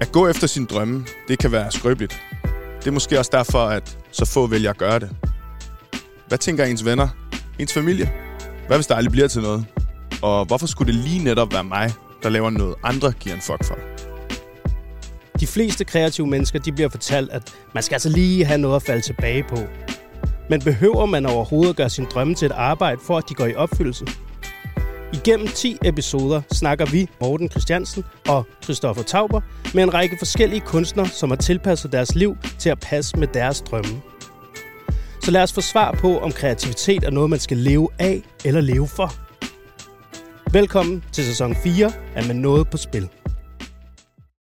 At gå efter sin drømme, det kan være skrøbeligt. Det er måske også derfor, at så få vælger at gøre det. Hvad tænker ens venner? Ens familie? Hvad hvis der aldrig bliver til noget? Og hvorfor skulle det lige netop være mig, der laver noget, andre giver en fuck for? De fleste kreative mennesker de bliver fortalt, at man skal altså lige have noget at falde tilbage på. Men behøver man overhovedet at gøre sin drømme til et arbejde, for at de går i opfyldelse? Igennem 10 episoder snakker vi, Morten Christiansen og Christoffer Tauber, med en række forskellige kunstnere, som har tilpasset deres liv til at passe med deres drømme. Så lad os få svar på, om kreativitet er noget, man skal leve af eller leve for. Velkommen til sæson 4 af Med Noget på Spil.